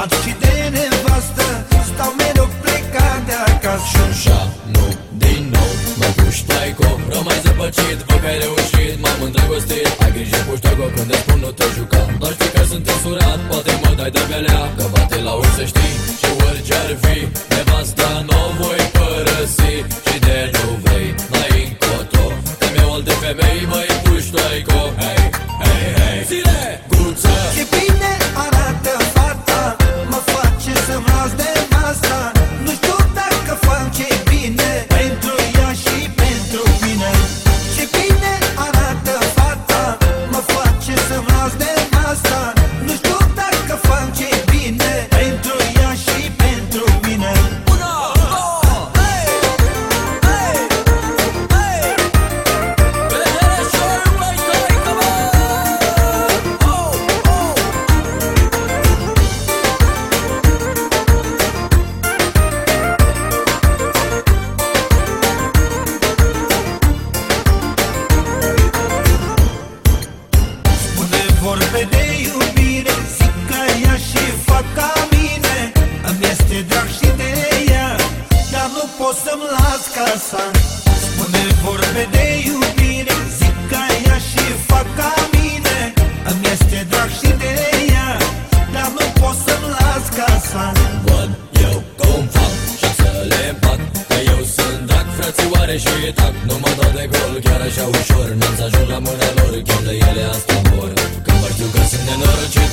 Stat și de nevastă Stau mereu plecat de acasă. Și așa, nu, din nou Mă puși taico, rău mai zăpăcit văd că ai reușit, m-am îndrăgostit Ai grijă puși taico când îți spun nu te juca. Doar știi că sunt însurat, poate mă dai de belea Că bate la ur știi. Și orice ar fi Nevasta nouă voi vorbe de iubire Zic că ea și fac ca mine. Îmi este drag și de ea Dar nu pot să-mi las casa. Spune vorbe de iubire Zic că ea și fac ca mine. Îmi este drag și de ea Dar nu pot să-mi las casa. Văd eu cum fac și să le împac? Că eu sunt drag, frățioare și tac. Nu mă dau de gol chiar așa ușor N-am să ajung la mâna lor Chiar de ele asta another truth.